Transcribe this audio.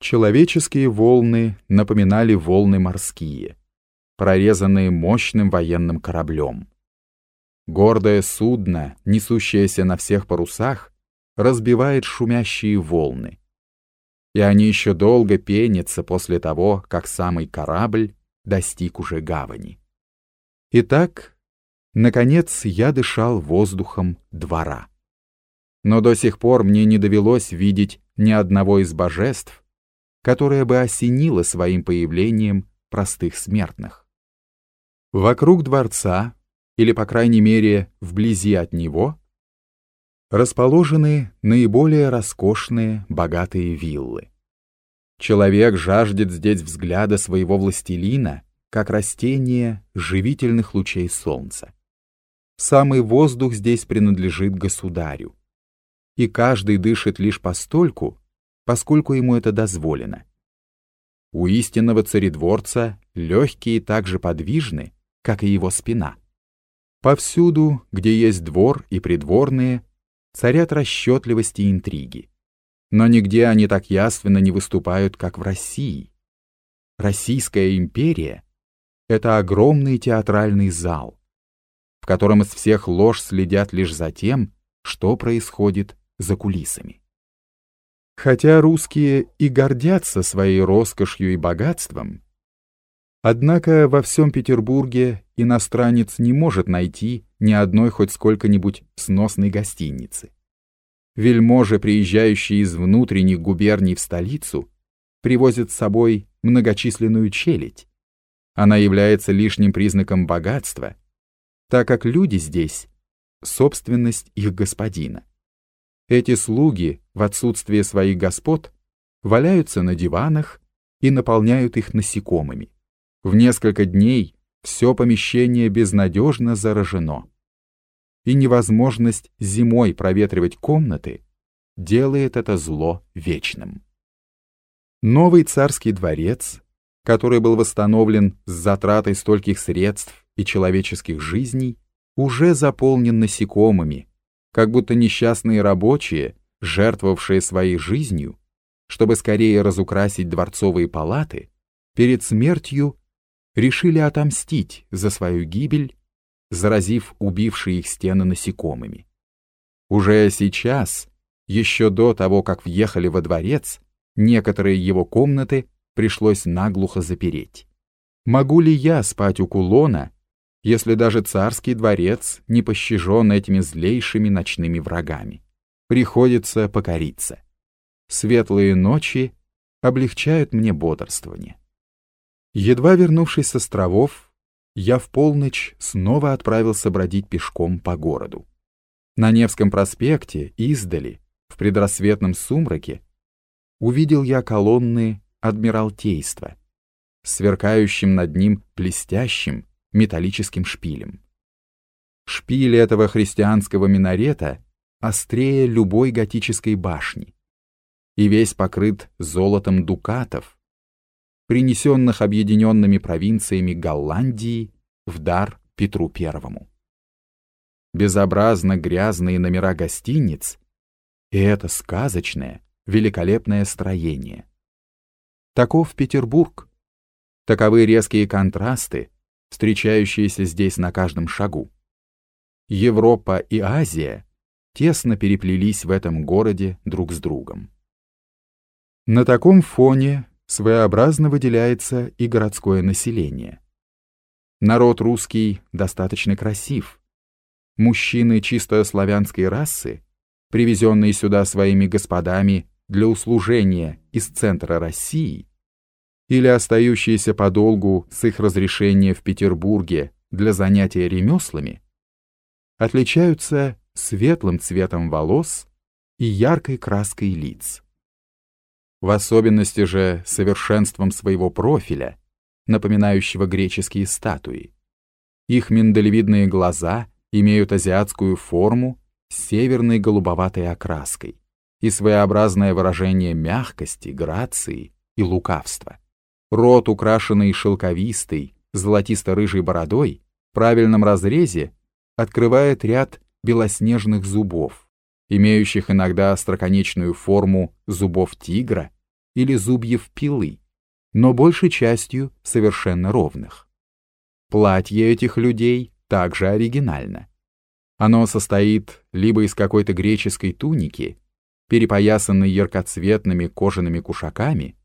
Человеческие волны напоминали волны морские, прорезанные мощным военным кораблем. Гордое судно, несущееся на всех парусах, разбивает шумящие волны. И они еще долго пенятся после того, как самый корабль достиг уже гавани. Итак, наконец я дышал воздухом двора. Но до сих пор мне не довелось видеть ни одного из божеств, которое бы осенило своим появлением простых смертных. Вокруг дворца, или по крайней мере вблизи от него, расположены наиболее роскошные, богатые виллы. Человек жаждет здесь взгляда своего властелина, как растение живительных лучей солнца. Самый воздух здесь принадлежит государю, и каждый дышит лишь постольку, поскольку ему это дозволено. У истинного царедворца легкие так же подвижны, как и его спина. Повсюду, где есть двор и придворные, царят расчетливости и интриги. Но нигде они так яственно не выступают, как в России. Российская империя — это огромный театральный зал, в котором из всех лож следят лишь за тем, что происходит за кулисами. Хотя русские и гордятся своей роскошью и богатством, однако во всем Петербурге иностранец не может найти ни одной хоть сколько-нибудь сносной гостиницы. Вельможи, приезжающие из внутренних губерний в столицу, привозят с собой многочисленную челядь. Она является лишним признаком богатства, так как люди здесь — собственность их господина. Эти слуги, в отсутствие своих господ, валяются на диванах и наполняют их насекомыми. В несколько дней все помещение безнадежно заражено. И невозможность зимой проветривать комнаты делает это зло вечным. Новый царский дворец, который был восстановлен с затратой стольких средств и человеческих жизней, уже заполнен насекомыми, как будто несчастные рабочие, жертвовавшие своей жизнью, чтобы скорее разукрасить дворцовые палаты, перед смертью решили отомстить за свою гибель, заразив убившие их стены насекомыми. Уже сейчас, еще до того, как въехали во дворец, некоторые его комнаты пришлось наглухо запереть. Могу ли я спать у кулона, если даже царский дворец не пощажен этими злейшими ночными врагами. Приходится покориться. Светлые ночи облегчают мне бодрствование. Едва вернувшись с островов, я в полночь снова отправился бродить пешком по городу. На Невском проспекте, издали, в предрассветном сумраке, увидел я колонны Адмиралтейства, сверкающим над ним блестящим, металлическим шпилем. Шпиль этого христианского минарета острее любой готической башни и весь покрыт золотом дукатов, принесенных объединенными провинциями Голландии в дар Петру Первому. Безобразно грязные номера гостиниц и это сказочное, великолепное строение. Таков Петербург. Таковы резкие контрасты, встречающиеся здесь на каждом шагу. Европа и Азия тесно переплелись в этом городе друг с другом. На таком фоне своеобразно выделяется и городское население. Народ русский достаточно красив. Мужчины чисто славянской расы, привезенные сюда своими господами для услужения из центра России, или остающиеся подолгу с их разрешения в Петербурге для занятия ремеслами, отличаются светлым цветом волос и яркой краской лиц. В особенности же совершенством своего профиля, напоминающего греческие статуи. Их миндалевидные глаза имеют азиатскую форму с северной голубоватой окраской и своеобразное выражение мягкости, грации и лукавства. Рот, украшенный шелковистой, золотисто-рыжей бородой, в правильном разрезе, открывает ряд белоснежных зубов, имеющих иногда остроконечную форму зубов тигра или зубьев пилы, но большей частью совершенно ровных. Платье этих людей также оригинально. Оно состоит либо из какой-то греческой туники, перепоясанной яркоцветными кожаными кушаками,